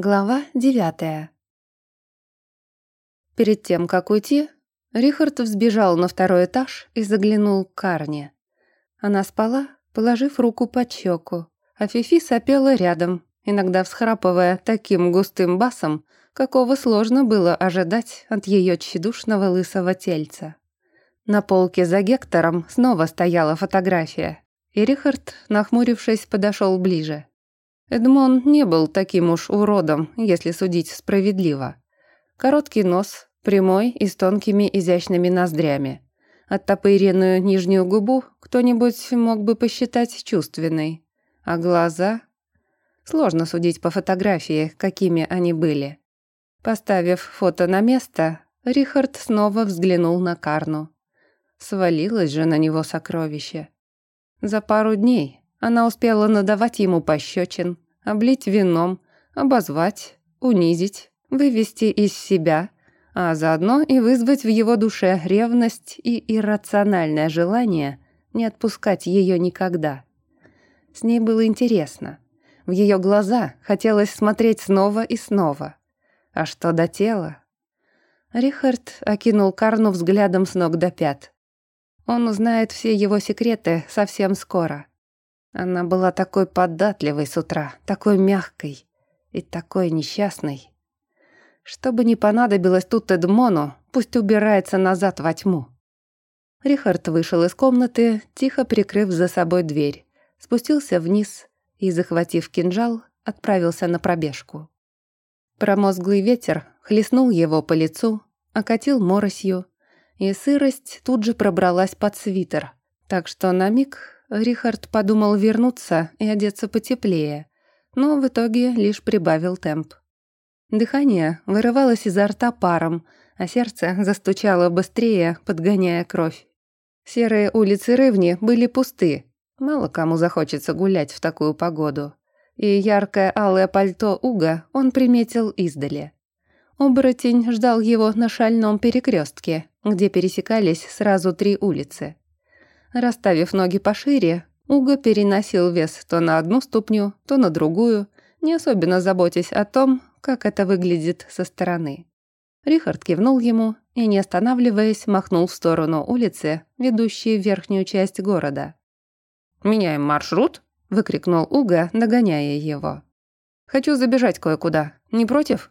Глава девятая. Перед тем, как уйти, Рихард взбежал на второй этаж и заглянул к Карне. Она спала, положив руку под щеку, а Фифи сопела рядом, иногда всхрапывая таким густым басом, какого сложно было ожидать от ее тщедушного лысого тельца. На полке за Гектором снова стояла фотография, и Рихард, нахмурившись, подошел ближе. Эдмон не был таким уж уродом, если судить справедливо. Короткий нос, прямой и с тонкими изящными ноздрями. Оттопыренную нижнюю губу кто-нибудь мог бы посчитать чувственной. А глаза... Сложно судить по фотографии, какими они были. Поставив фото на место, Рихард снова взглянул на Карну. Свалилось же на него сокровище. За пару дней она успела надавать ему пощечин, облить вином, обозвать, унизить, вывести из себя, а заодно и вызвать в его душе ревность и иррациональное желание не отпускать ее никогда. С ней было интересно. В ее глаза хотелось смотреть снова и снова. А что до тела? Рихард окинул Карну взглядом с ног до пят. Он узнает все его секреты совсем скоро. Она была такой податливой с утра, такой мягкой и такой несчастной. Что бы ни понадобилось тут Эдмону, пусть убирается назад во тьму. Рихард вышел из комнаты, тихо прикрыв за собой дверь, спустился вниз и, захватив кинжал, отправился на пробежку. Промозглый ветер хлестнул его по лицу, окатил моросью, и сырость тут же пробралась под свитер, так что на миг Рихард подумал вернуться и одеться потеплее, но в итоге лишь прибавил темп. Дыхание вырывалось изо рта паром, а сердце застучало быстрее, подгоняя кровь. Серые улицы Рывни были пусты, мало кому захочется гулять в такую погоду. И яркое алое пальто Уга он приметил издали. Оборотень ждал его на шальном перекрестке, где пересекались сразу три улицы. Расставив ноги пошире, Уго переносил вес то на одну ступню, то на другую, не особенно заботясь о том, как это выглядит со стороны. Рихард кивнул ему и, не останавливаясь, махнул в сторону улицы, ведущей в верхнюю часть города. «Меняем маршрут?» – выкрикнул Уго, догоняя его. «Хочу забежать кое-куда. Не против?»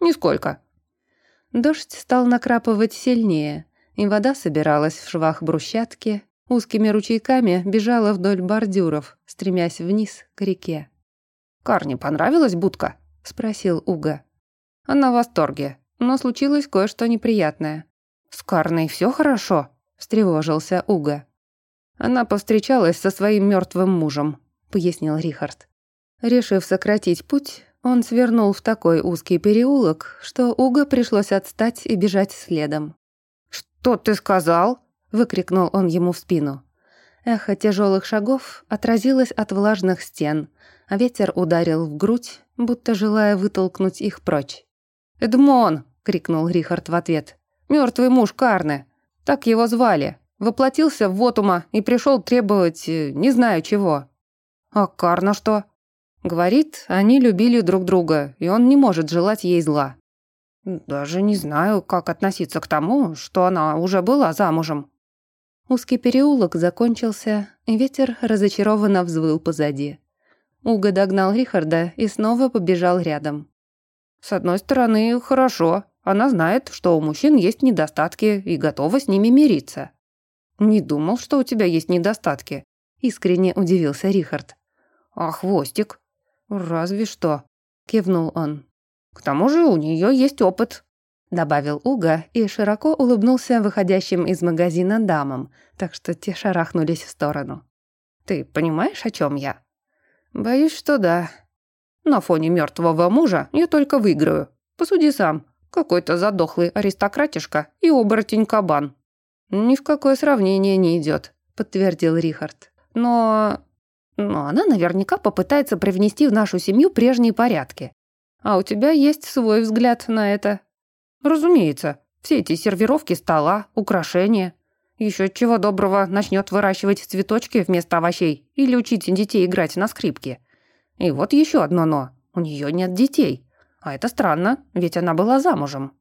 «Нисколько». Дождь стал накрапывать сильнее, и вода собиралась в швах брусчатки, узкими ручейками бежала вдоль бордюров, стремясь вниз к реке. «Карне понравилась будка?» – спросил Уга. «Она в восторге, но случилось кое-что неприятное». «С Карной все хорошо?» – встревожился Уга. «Она повстречалась со своим мертвым мужем», – пояснил Рихард. Решив сократить путь, он свернул в такой узкий переулок, что Уга пришлось отстать и бежать следом. «Что ты сказал?» Выкрикнул он ему в спину. Эхо тяжелых шагов отразилось от влажных стен, а ветер ударил в грудь, будто желая вытолкнуть их прочь. «Эдмон!» — крикнул Рихард в ответ. Мертвый муж Карны. Так его звали. Воплотился в Вотума и пришел требовать э, не знаю чего». «А Карна что?» Говорит, они любили друг друга, и он не может желать ей зла. «Даже не знаю, как относиться к тому, что она уже была замужем», Узкий переулок закончился, и ветер разочарованно взвыл позади. Уга догнал Рихарда и снова побежал рядом. «С одной стороны, хорошо. Она знает, что у мужчин есть недостатки и готова с ними мириться». «Не думал, что у тебя есть недостатки», — искренне удивился Рихард. «А хвостик?» «Разве что», — кивнул он. «К тому же у нее есть опыт добавил Уга и широко улыбнулся выходящим из магазина дамам, так что те шарахнулись в сторону. «Ты понимаешь, о чем я?» «Боюсь, что да. На фоне мертвого мужа я только выиграю. Посуди сам. Какой-то задохлый аристократишка и оборотень-кабан». «Ни в какое сравнение не идет», — подтвердил Рихард. «Но... но она наверняка попытается привнести в нашу семью прежние порядки. А у тебя есть свой взгляд на это». Разумеется, все эти сервировки стола, украшения. Еще чего доброго начнет выращивать цветочки вместо овощей или учить детей играть на скрипке. И вот еще одно «но». У нее нет детей, А это странно, ведь она была замужем.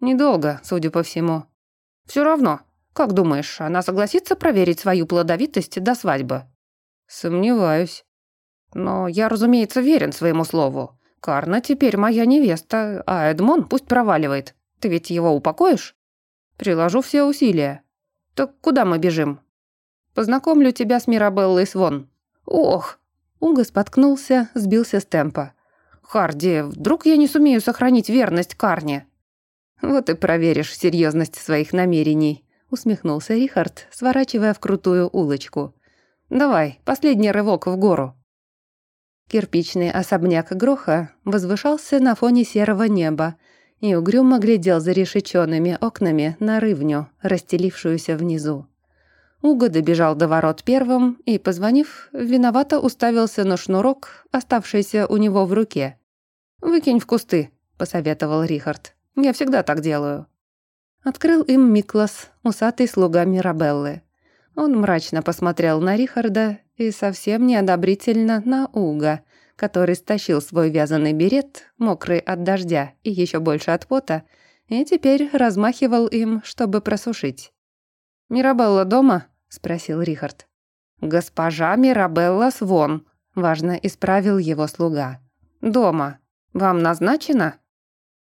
Недолго, судя по всему. Все равно, как думаешь, она согласится проверить свою плодовитость до свадьбы? Сомневаюсь. Но я, разумеется, верен своему слову. Карна теперь моя невеста, а Эдмон пусть проваливает. Ты ведь его упокоишь? Приложу все усилия. Так куда мы бежим? Познакомлю тебя с Мирабеллой Свон. Ох! Уга споткнулся, сбился с темпа. Харди, вдруг я не сумею сохранить верность Карне? Вот и проверишь серьезность своих намерений, усмехнулся Рихард, сворачивая в крутую улочку. Давай, последний рывок в гору. Кирпичный особняк Гроха возвышался на фоне серого неба и угрюмо глядел за решеченными окнами на рывню, расстелившуюся внизу. Уго добежал до ворот первым и, позвонив, виновато уставился на шнурок, оставшийся у него в руке. «Выкинь в кусты», — посоветовал Рихард. «Я всегда так делаю». Открыл им Миклас, усатый слуга Мирабеллы. Он мрачно посмотрел на Рихарда и совсем неодобрительно на Уга, который стащил свой вязаный берет, мокрый от дождя и еще больше от пота, и теперь размахивал им, чтобы просушить. «Мирабелла дома?» — спросил Рихард. «Госпожа Мирабелла Свон», — важно исправил его слуга. «Дома. Вам назначено?»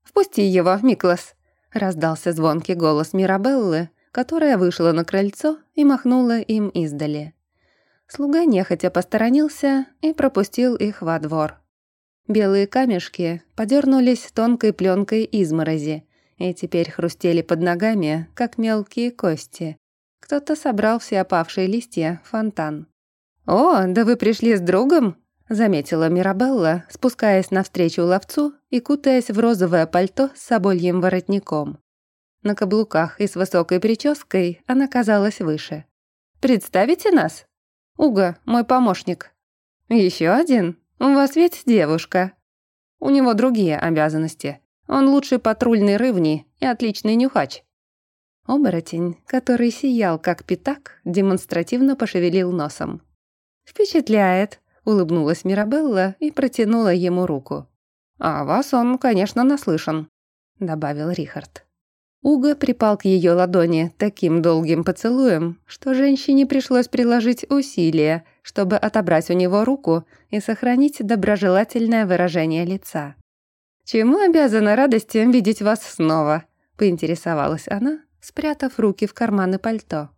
«Впусти его, Миклас», — раздался звонкий голос Мирабеллы, которая вышла на крыльцо и махнула им издали. Слуга нехотя посторонился и пропустил их во двор. Белые камешки подернулись тонкой пленкой изморози и теперь хрустели под ногами, как мелкие кости. Кто-то собрал все опавшие листья в фонтан. «О, да вы пришли с другом?» — заметила Мирабелла, спускаясь навстречу ловцу и кутаясь в розовое пальто с собольем воротником. На каблуках и с высокой прической она казалась выше. «Представите нас?» Уга, мой помощник. Еще один? У вас ведь девушка. У него другие обязанности. Он лучший патрульный рывни и отличный нюхач. Оборотень, который сиял как пятак, демонстративно пошевелил носом. «Впечатляет», — улыбнулась Мирабелла и протянула ему руку. «А вас он, конечно, наслышан», — добавил Рихард. Уга припал к ее ладони таким долгим поцелуем, что женщине пришлось приложить усилия, чтобы отобрать у него руку и сохранить доброжелательное выражение лица. «Чему обязана радостью видеть вас снова?» — поинтересовалась она, спрятав руки в карманы пальто.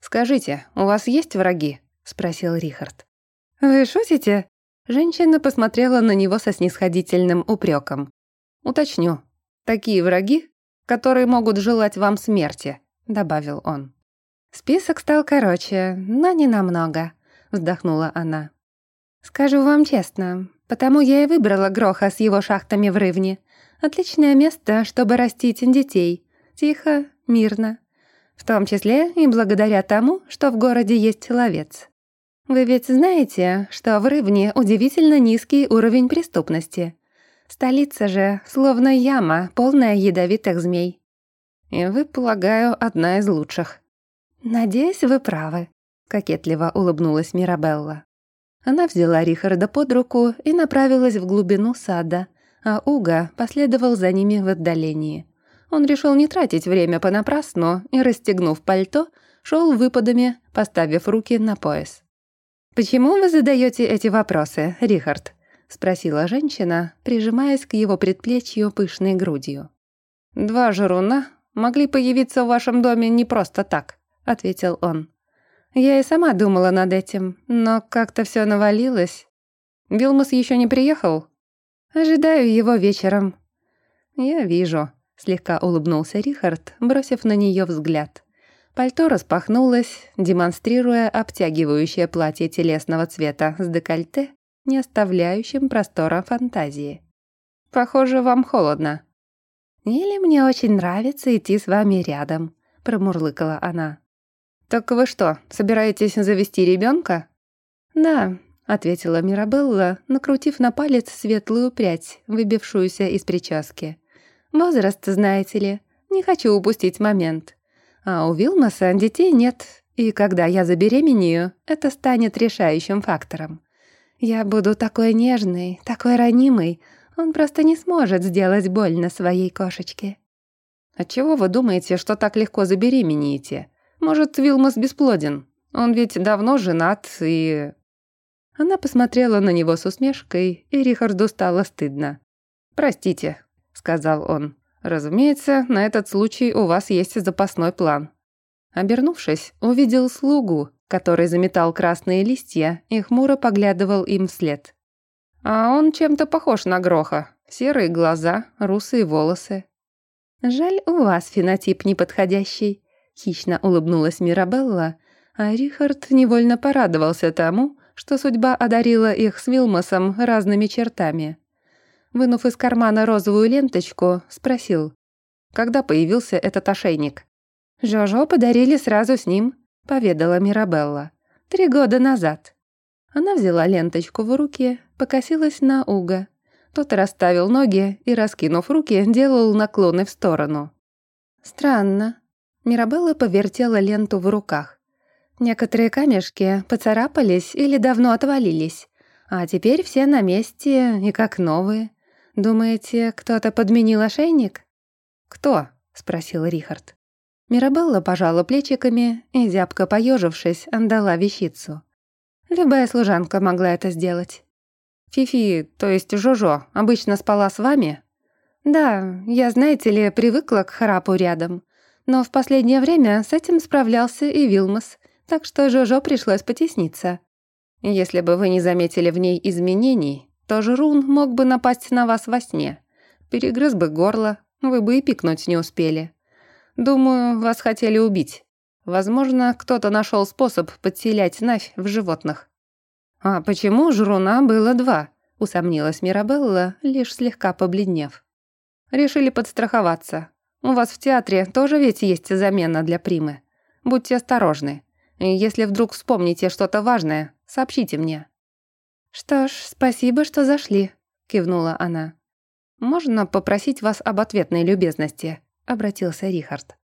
«Скажите, у вас есть враги?» — спросил Рихард. «Вы шутите?» Женщина посмотрела на него со снисходительным упреком. «Уточню. Такие враги, которые могут желать вам смерти», — добавил он. «Список стал короче, но не намного», — вздохнула она. «Скажу вам честно, потому я и выбрала Гроха с его шахтами в Рывне. Отличное место, чтобы растить детей. Тихо, мирно. В том числе и благодаря тому, что в городе есть ловец. Вы ведь знаете, что в Рывне удивительно низкий уровень преступности. Столица же словно яма, полная ядовитых змей. И вы, полагаю, одна из лучших. Надеюсь, вы правы, кокетливо улыбнулась Мирабелла. Она взяла Рихарда под руку и направилась в глубину сада, а Уга последовал за ними в отдалении. Он решил не тратить время понапрасну и, расстегнув пальто, шел выпадами, поставив руки на пояс. «Почему вы задаете эти вопросы, Рихард?» — спросила женщина, прижимаясь к его предплечью пышной грудью. «Два жируна могли появиться в вашем доме не просто так», — ответил он. «Я и сама думала над этим, но как-то все навалилось. Вилмас еще не приехал?» «Ожидаю его вечером». «Я вижу», — слегка улыбнулся Рихард, бросив на нее взгляд. Пальто распахнулось, демонстрируя обтягивающее платье телесного цвета с декольте не оставляющим простора фантазии. «Похоже, вам холодно». «Или мне очень нравится идти с вами рядом», — промурлыкала она. «Так вы что, собираетесь завести ребенка? «Да», — ответила Мирабелла, накрутив на палец светлую прядь, выбившуюся из прически. «Возраст, знаете ли, не хочу упустить момент. А у Вилмаса детей нет, и когда я забеременею, это станет решающим фактором. Я буду такой нежной, такой ранимой. Он просто не сможет сделать больно своей кошечке. Отчего вы думаете, что так легко забеременеете? Может, Вилмас бесплоден? Он ведь давно женат и...» Она посмотрела на него с усмешкой, и Рихарду стало стыдно. «Простите», — сказал он. «Разумеется, на этот случай у вас есть запасной план». Обернувшись, увидел слугу, который заметал красные листья и хмуро поглядывал им вслед. А он чем-то похож на Гроха. Серые глаза, русые волосы. «Жаль, у вас фенотип неподходящий», — хищно улыбнулась Мирабелла, а Рихард невольно порадовался тому, что судьба одарила их с Вилмосом разными чертами. Вынув из кармана розовую ленточку, спросил, когда появился этот ошейник. «Жожо подарили сразу с ним», — поведала Мирабелла. «Три года назад». Она взяла ленточку в руки, покосилась на Уга. Тот расставил ноги и, раскинув руки, делал наклоны в сторону. «Странно». Мирабелла повертела ленту в руках. Некоторые камешки поцарапались или давно отвалились, а теперь все на месте и как новые. Думаете, кто-то подменил ошейник? «Кто?» — спросил Рихард. Мирабелла пожала плечиками и, зябко поежившись, отдала вещицу. Любая служанка могла это сделать. «Фифи, то есть Жожо, обычно спала с вами?» «Да, я, знаете ли, привыкла к храпу рядом. Но в последнее время с этим справлялся и Вилмас, так что Жожо пришлось потесниться. Если бы вы не заметили в ней изменений, то Жрун мог бы напасть на вас во сне. Перегрыз бы горло, вы бы и пикнуть не успели. Думаю, вас хотели убить. Возможно, кто-то нашел способ подселять Навь в животных. А почему Жруна было два? Усомнилась Мирабелла, лишь слегка побледнев. Решили подстраховаться. У вас в театре тоже ведь есть замена для Примы. Будьте осторожны. Если вдруг вспомните что-то важное, сообщите мне». «Что ж, спасибо, что зашли», — кивнула она. «Можно попросить вас об ответной любезности?» — обратился Рихард.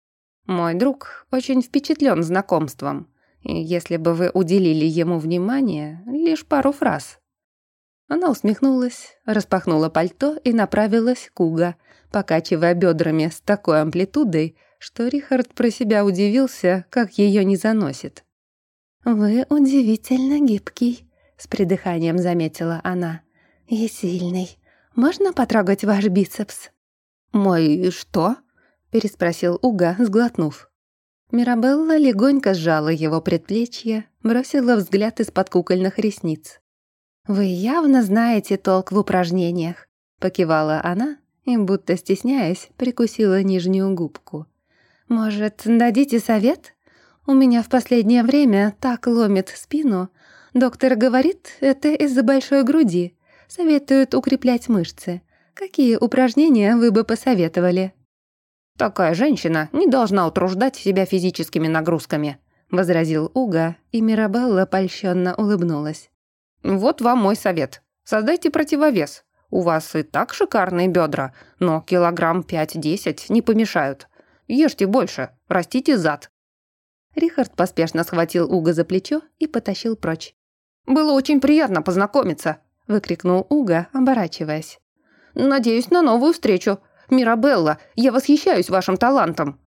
«Мой друг очень впечатлен знакомством, и если бы вы уделили ему внимание, лишь пару фраз». Она усмехнулась, распахнула пальто и направилась к Уга, покачивая бедрами с такой амплитудой, что Рихард про себя удивился, как ее не заносит. «Вы удивительно гибкий», — с придыханием заметила она. «И сильный. Можно потрогать ваш бицепс?» «Мой что?» — переспросил Уга, сглотнув. Мирабелла легонько сжала его предплечье, бросила взгляд из-под кукольных ресниц. «Вы явно знаете толк в упражнениях», — покивала она и, будто стесняясь, прикусила нижнюю губку. «Может, дадите совет? У меня в последнее время так ломит спину. Доктор говорит, это из-за большой груди. Советует укреплять мышцы. Какие упражнения вы бы посоветовали?» «Такая женщина не должна утруждать себя физическими нагрузками», — возразил Уга, и Мирабелла польщенно улыбнулась. «Вот вам мой совет. Создайте противовес. У вас и так шикарные бедра, но килограмм пять-десять не помешают. Ешьте больше, растите зад». Рихард поспешно схватил Уга за плечо и потащил прочь. «Было очень приятно познакомиться», — выкрикнул Уга, оборачиваясь. «Надеюсь на новую встречу. Мирабелла, я восхищаюсь вашим талантом».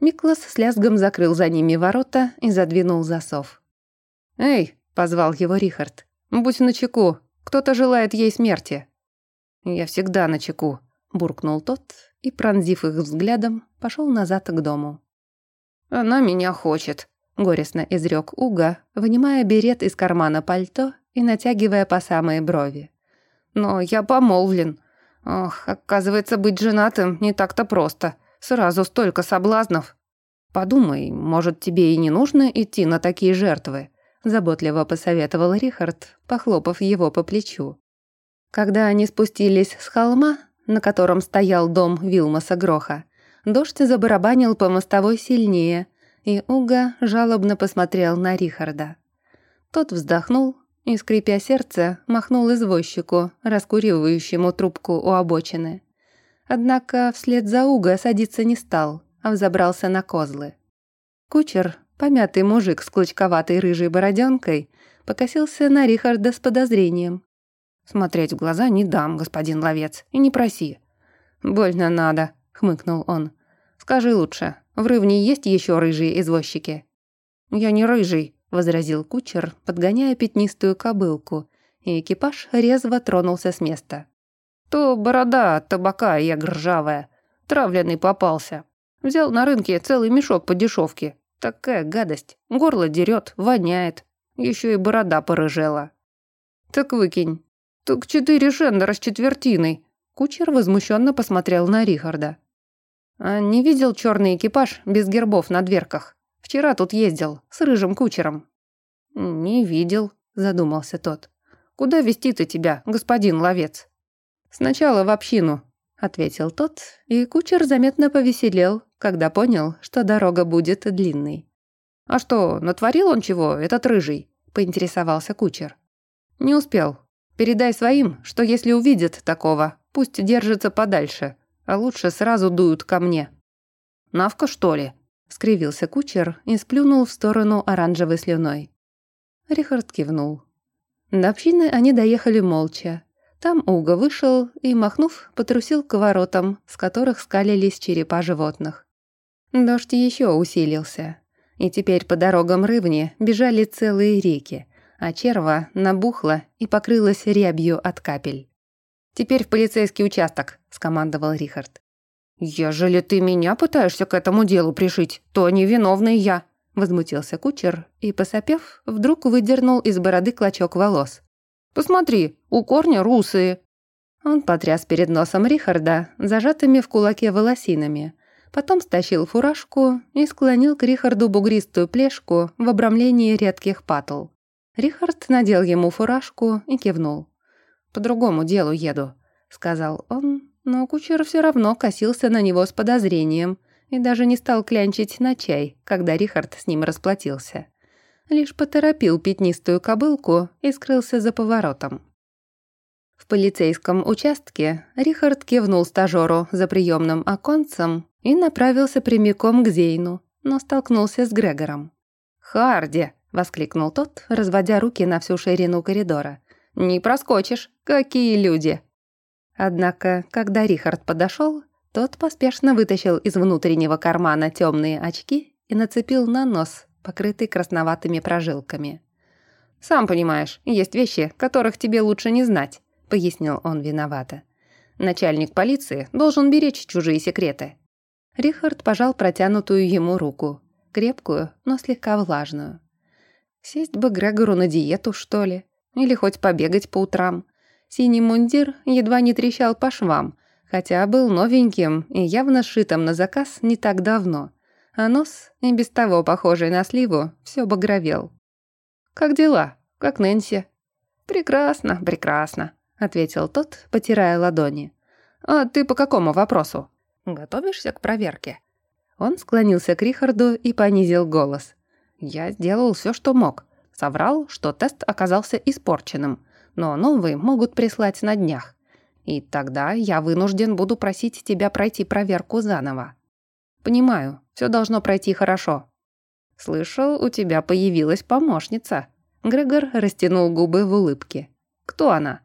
Миклас с лязгом закрыл за ними ворота и задвинул засов. «Эй!» — позвал его Рихард. «Будь начеку, кто-то желает ей смерти». «Я всегда начеку», — буркнул тот и, пронзив их взглядом, пошел назад к дому. «Она меня хочет», — горестно изрек Уга, вынимая берет из кармана пальто и натягивая по самые брови. «Но я помолвлен. Ох, оказывается, быть женатым не так-то просто. Сразу столько соблазнов. Подумай, может, тебе и не нужно идти на такие жертвы?» Заботливо посоветовал Рихард, похлопав его по плечу. Когда они спустились с холма, на котором стоял дом Вилмаса Гроха, дождь забарабанил по мостовой сильнее, и Уга жалобно посмотрел на Рихарда. Тот вздохнул и, скрипя сердце, махнул извозчику, раскуривающему трубку у обочины. Однако вслед за Уга садиться не стал, а взобрался на козлы. Кучер, помятый мужик с клочковатой рыжей бороденкой, покосился на Рихарда с подозрением. Смотреть в глаза не дам, господин ловец, и не проси. Больно надо, хмыкнул он. Скажи лучше, в Рывне есть еще рыжие извозчики? Я не рыжий, возразил кучер, подгоняя пятнистую кобылку, и экипаж резво тронулся с места. То борода от табака я гржавая, травленный попался. Взял на рынке целый мешок по дешевке. Такая гадость, горло дерет, воняет, еще и борода порыжела. Так выкинь. Так четыре шендера с четвертиной. Кучер возмущенно посмотрел на Рихарда. А не видел черный экипаж без гербов на дверках? Вчера тут ездил, с рыжим кучером». «Не видел», — задумался тот. «Куда вести-то тебя, господин ловец?» «Сначала в общину», — ответил тот, и кучер заметно повеселел, когда понял, что дорога будет длинной. «А что, натворил он чего, этот рыжий?» — поинтересовался кучер. «Не успел. Передай своим, что если увидят такого, пусть держится подальше, а лучше сразу дуют ко мне». «Навка, что ли?» — скривился кучер и сплюнул в сторону оранжевой слюной. Рихард кивнул. До общины они доехали молча. Там Уга вышел и, махнув, потрусил к воротам, с которых скалились черепа животных. Дождь еще усилился, и теперь по дорогам Рывни бежали целые реки, а черва набухла и покрылась рябью от капель. «Теперь в полицейский участок», — скомандовал Рихард. «Ежели ты меня пытаешься к этому делу пришить, то невиновный я», — возмутился кучер и, посопев, вдруг выдернул из бороды клочок волос. «Посмотри, у корня русые». Он потряс перед носом Рихарда, зажатыми в кулаке волосинами, потом стащил фуражку и склонил к Рихарду бугристую плешку в обрамлении редких патл. Рихард надел ему фуражку и кивнул. «По другому делу еду», — сказал он но кучер все равно косился на него с подозрением и даже не стал клянчить на чай, когда Рихард с ним расплатился. Лишь поторопил пятнистую кобылку и скрылся за поворотом. В полицейском участке Рихард кивнул стажеру за приемным оконцем и направился прямиком к Зейну, но столкнулся с Грегором. «Харди!» — воскликнул тот, разводя руки на всю ширину коридора. «Не проскочишь! Какие люди!» Однако, когда Рихард подошел, тот поспешно вытащил из внутреннего кармана темные очки и нацепил на нос, покрытый красноватыми прожилками. «Сам понимаешь, есть вещи, которых тебе лучше не знать», — пояснил он виновато. «Начальник полиции должен беречь чужие секреты». Рихард пожал протянутую ему руку, крепкую, но слегка влажную. Сесть бы Грегору на диету, что ли, или хоть побегать по утрам — Синий мундир едва не трещал по швам, хотя был новеньким и явно сшитым на заказ не так давно, а нос, и без того похожий на сливу, все багровел. «Как дела? Как Нэнси?» «Прекрасно, прекрасно», — ответил тот, потирая ладони. «А ты по какому вопросу? Готовишься к проверке?» Он склонился к Рихарду и понизил голос. «Я сделал все, что мог. Соврал, что тест оказался испорченным но новые могут прислать на днях. И тогда я вынужден буду просить тебя пройти проверку заново. Понимаю, все должно пройти хорошо. Слышал, у тебя появилась помощница. Грегор растянул губы в улыбке. Кто она?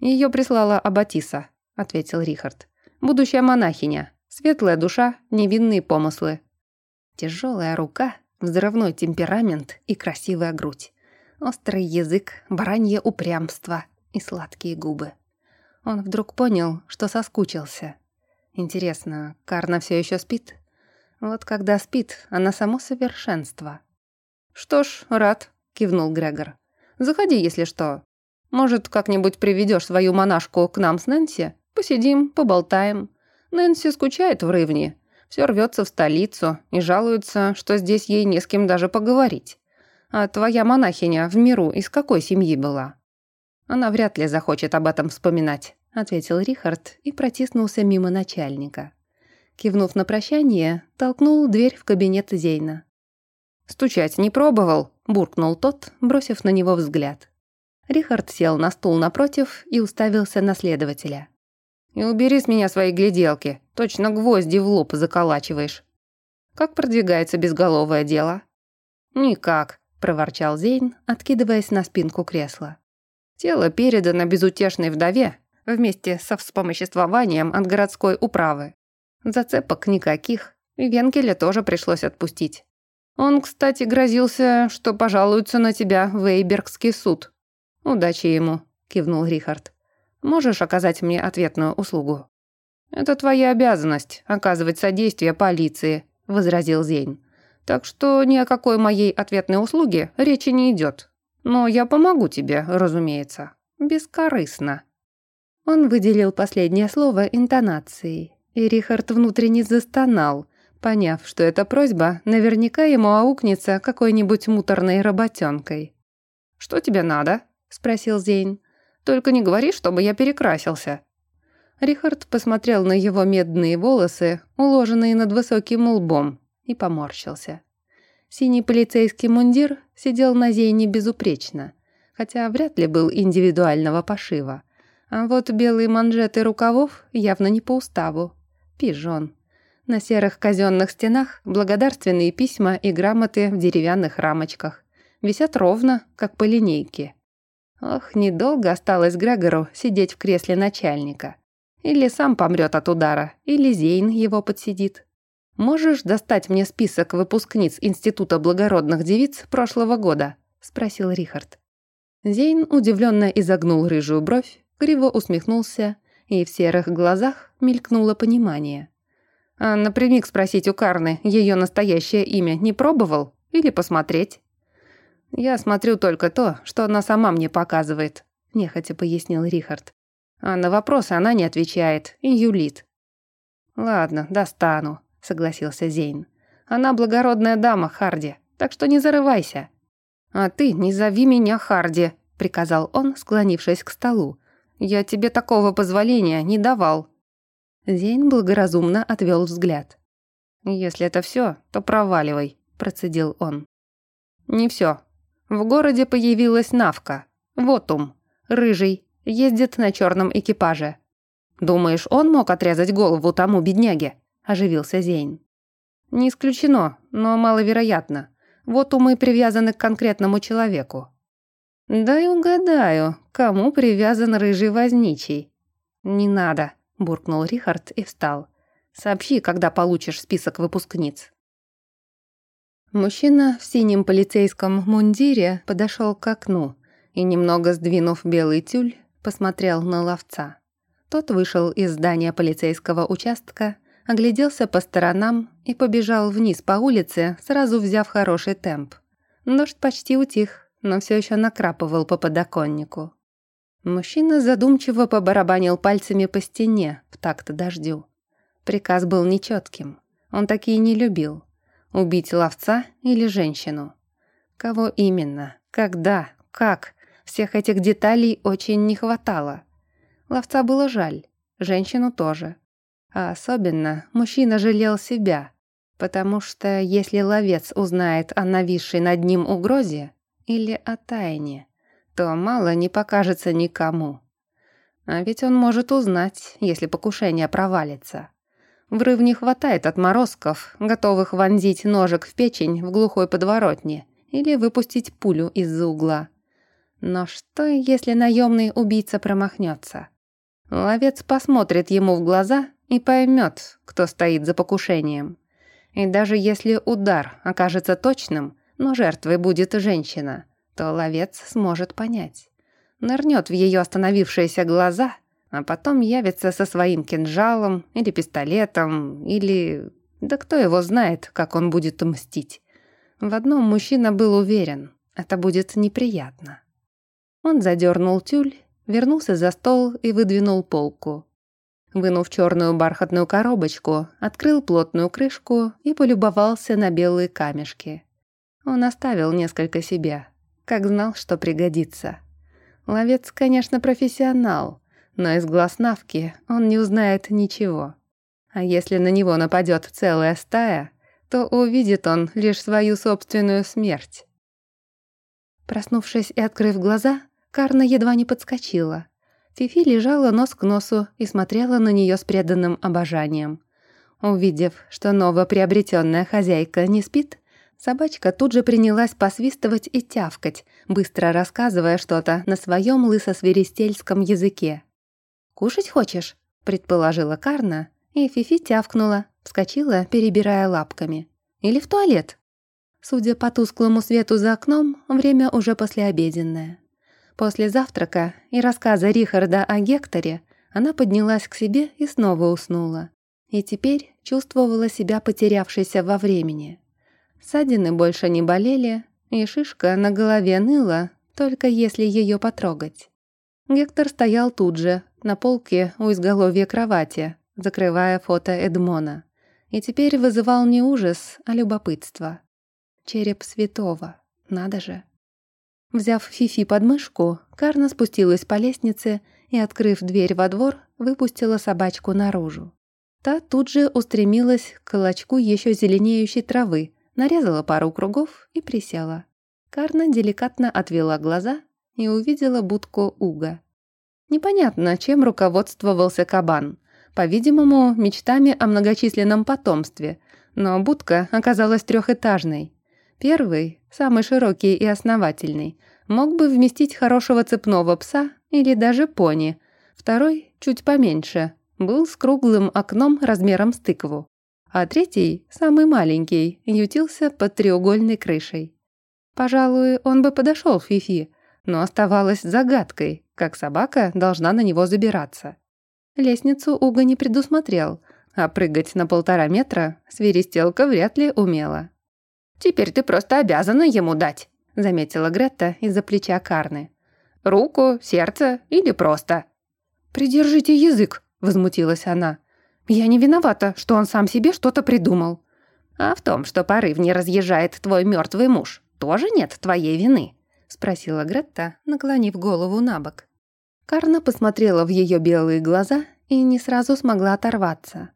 Ее прислала Абатиса, ответил Рихард. Будущая монахиня. Светлая душа, невинные помыслы. Тяжелая рука, взрывной темперамент и красивая грудь острый язык, баранье упрямство и сладкие губы. Он вдруг понял, что соскучился. Интересно, Карна все еще спит? Вот когда спит, она само совершенство. «Что ж, рад», — кивнул Грегор. «Заходи, если что. Может, как-нибудь приведешь свою монашку к нам с Нэнси? Посидим, поболтаем. Нэнси скучает в Рывне, все рвется в столицу и жалуется, что здесь ей не с кем даже поговорить. А твоя монахиня в миру из какой семьи была?» «Она вряд ли захочет об этом вспоминать», — ответил Рихард и протиснулся мимо начальника. Кивнув на прощание, толкнул дверь в кабинет Зейна. «Стучать не пробовал», — буркнул тот, бросив на него взгляд. Рихард сел на стул напротив и уставился на следователя. «И убери с меня свои гляделки, точно гвозди в лоб заколачиваешь». «Как продвигается безголовое дело?» «Никак», – проворчал Зейн, откидываясь на спинку кресла. Тело передано безутешной вдове вместе со вспомоществованием от городской управы. Зацепок никаких, Венкеля тоже пришлось отпустить. Он, кстати, грозился, что пожалуется на тебя в Эйбергский суд. Удачи ему, кивнул Рихард. Можешь оказать мне ответную услугу? Это твоя обязанность оказывать содействие полиции, возразил Зейн. Так что ни о какой моей ответной услуге речи не идет. Но я помогу тебе, разумеется, бескорыстно. Он выделил последнее слово интонацией, и Рихард внутренне застонал, поняв, что эта просьба наверняка ему аукнется какой-нибудь муторной работенкой. «Что тебе надо?» — спросил Зейн. «Только не говори, чтобы я перекрасился». Рихард посмотрел на его медные волосы, уложенные над высоким лбом, и поморщился. Синий полицейский мундир сидел на Зейне безупречно, хотя вряд ли был индивидуального пошива. А вот белые манжеты рукавов явно не по уставу. Пижон. На серых казенных стенах благодарственные письма и грамоты в деревянных рамочках. Висят ровно, как по линейке. Ох, недолго осталось Грегору сидеть в кресле начальника. Или сам помрет от удара, или Зейн его подсидит. «Можешь достать мне список выпускниц Института благородных девиц прошлого года?» – спросил Рихард. Зейн удивленно изогнул рыжую бровь, криво усмехнулся, и в серых глазах мелькнуло понимание. «А напрямик спросить у Карны ее настоящее имя не пробовал? Или посмотреть?» «Я смотрю только то, что она сама мне показывает», – нехотя пояснил Рихард. «А на вопросы она не отвечает и юлит». «Ладно, достану», — согласился Зейн. «Она благородная дама, Харди, так что не зарывайся». «А ты не зови меня Харди», — приказал он, склонившись к столу. «Я тебе такого позволения не давал». Зейн благоразумно отвел взгляд. «Если это все, то проваливай», — процедил он. «Не все. В городе появилась Навка. Вот ум. Рыжий. Ездит на черном экипаже. Думаешь, он мог отрезать голову тому бедняге?» Оживился Зейн. «Не исключено, но маловероятно. Вот умы привязаны к конкретному человеку». «Да и угадаю, кому привязан рыжий возничий». «Не надо», – буркнул Рихард и встал. «Сообщи, когда получишь список выпускниц». Мужчина в синем полицейском мундире подошел к окну и, немного сдвинув белый тюль, посмотрел на ловца. Тот вышел из здания полицейского участка огляделся по сторонам и побежал вниз по улице, сразу взяв хороший темп. Дождь почти утих, но все еще накрапывал по подоконнику. Мужчина задумчиво побарабанил пальцами по стене в такт дождю. Приказ был нечетким. Он такие не любил. Убить ловца или женщину. Кого именно? Когда? Как? Всех этих деталей очень не хватало. Ловца было жаль. Женщину тоже. А особенно мужчина жалел себя, потому что если ловец узнает о нависшей над ним угрозе или о тайне, то мало не покажется никому. А ведь он может узнать, если покушение провалится. В не хватает отморозков, готовых вонзить ножик в печень в глухой подворотне или выпустить пулю из-за угла. Но что, если наемный убийца промахнется? Ловец посмотрит ему в глаза и поймет, кто стоит за покушением. И даже если удар окажется точным, но жертвой будет женщина, то ловец сможет понять. Нырнет в ее остановившиеся глаза, а потом явится со своим кинжалом или пистолетом, или... Да кто его знает, как он будет мстить. В одном мужчина был уверен, это будет неприятно. Он задернул тюль, вернулся за стол и выдвинул полку. Вынув черную бархатную коробочку, открыл плотную крышку и полюбовался на белые камешки. Он оставил несколько себе, как знал, что пригодится. Ловец, конечно, профессионал, но из глаз Навки он не узнает ничего. А если на него нападет целая стая, то увидит он лишь свою собственную смерть. Проснувшись и открыв глаза, Карна едва не подскочила. Фифи лежала нос к носу и смотрела на нее с преданным обожанием. Увидев, что новоприобретенная хозяйка не спит, Собачка тут же принялась посвистывать и тявкать, быстро рассказывая что-то на своем лысосверестельском языке. «Кушать хочешь?» — предположила Карна, и Фифи тявкнула, вскочила, перебирая лапками. «Или в туалет?» Судя по тусклому свету за окном, время уже послеобеденное. После завтрака и рассказа Рихарда о Гекторе она поднялась к себе и снова уснула. И теперь чувствовала себя потерявшейся во времени. Ссадины больше не болели, и шишка на голове ныла, только если ее потрогать. Гектор стоял тут же, на полке у изголовья кровати, закрывая фото Эдмона, и теперь вызывал не ужас, а любопытство. Череп святого, надо же. Взяв Фифи под мышку, Карна спустилась по лестнице и, открыв дверь во двор, выпустила собачку наружу. Та тут же устремилась к колочку еще зеленеющей травы, нарезала пару кругов и присела. Карна деликатно отвела глаза и увидела будку Уга. Непонятно, чем руководствовался кабан. По-видимому, мечтами о многочисленном потомстве, но будка оказалась трехэтажной. Первый, самый широкий и основательный, мог бы вместить хорошего цепного пса или даже пони. Второй, чуть поменьше, был с круглым окном размером с тыкву а третий, самый маленький, ютился под треугольной крышей. Пожалуй, он бы подошел Фифи, но оставалось загадкой, как собака должна на него забираться. Лестницу Уга не предусмотрел, а прыгать на полтора метра свиристелка вряд ли умела. «Теперь ты просто обязана ему дать», — заметила Гретта из-за плеча Карны. «Руку, сердце или просто?» «Придержите язык», — возмутилась она. Я не виновата, что он сам себе что-то придумал. А в том, что порыв не разъезжает твой мертвый муж, тоже нет твоей вины?» — спросила Гретта, наклонив голову на бок. Карна посмотрела в ее белые глаза и не сразу смогла оторваться.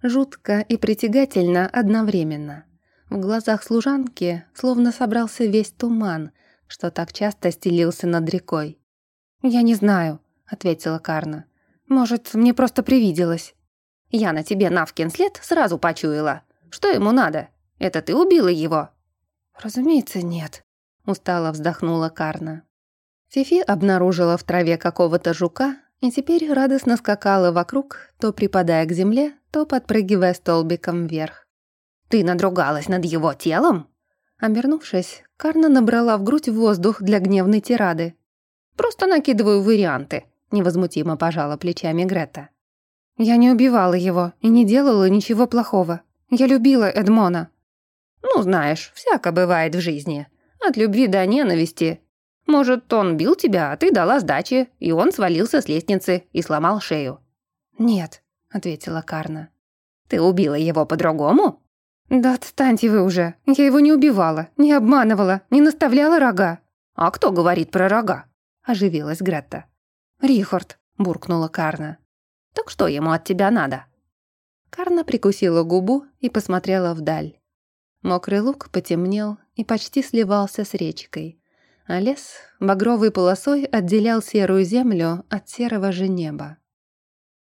Жутко и притягательно одновременно. В глазах служанки словно собрался весь туман, что так часто стелился над рекой. «Я не знаю», — ответила Карна. «Может, мне просто привиделось». Я на тебе Навкин след сразу почуяла. Что ему надо? Это ты убила его?» «Разумеется, нет», — устало вздохнула Карна. Фифи обнаружила в траве какого-то жука и теперь радостно скакала вокруг, то припадая к земле, то подпрыгивая столбиком вверх. «Ты надругалась над его телом?» Обернувшись, Карна набрала в грудь воздух для гневной тирады. «Просто накидываю варианты», — невозмутимо пожала плечами Грета. Я не убивала его и не делала ничего плохого. Я любила Эдмона. Ну, знаешь, всяко бывает в жизни. От любви до ненависти. Может, он бил тебя, а ты дала сдачи, и он свалился с лестницы и сломал шею. Нет, ответила Карна. Ты убила его по-другому? Да отстаньте вы уже. Я его не убивала, не обманывала, не наставляла рога. А кто говорит про рога? Оживилась Гретта. Рихард, буркнула Карна. Так что ему от тебя надо?» Карна прикусила губу и посмотрела вдаль. Мокрый луг потемнел и почти сливался с речкой, а лес багровой полосой отделял серую землю от серого же неба.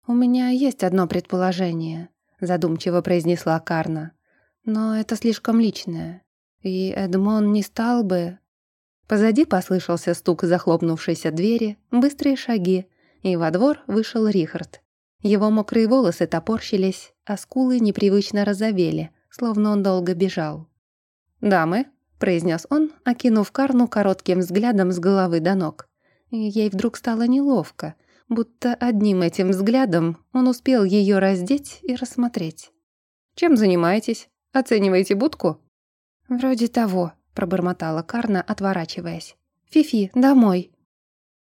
«У меня есть одно предположение», — задумчиво произнесла Карна. «Но это слишком личное, и Эдмон не стал бы...» Позади послышался стук захлопнувшейся двери, быстрые шаги, и во двор вышел Рихард. Его мокрые волосы топорщились, а скулы непривычно розовели, словно он долго бежал. «Дамы», — произнес он, окинув Карну коротким взглядом с головы до ног. И ей вдруг стало неловко, будто одним этим взглядом он успел ее раздеть и рассмотреть. «Чем занимаетесь? Оцениваете будку?» «Вроде того», — пробормотала Карна, отворачиваясь. «Фифи, домой».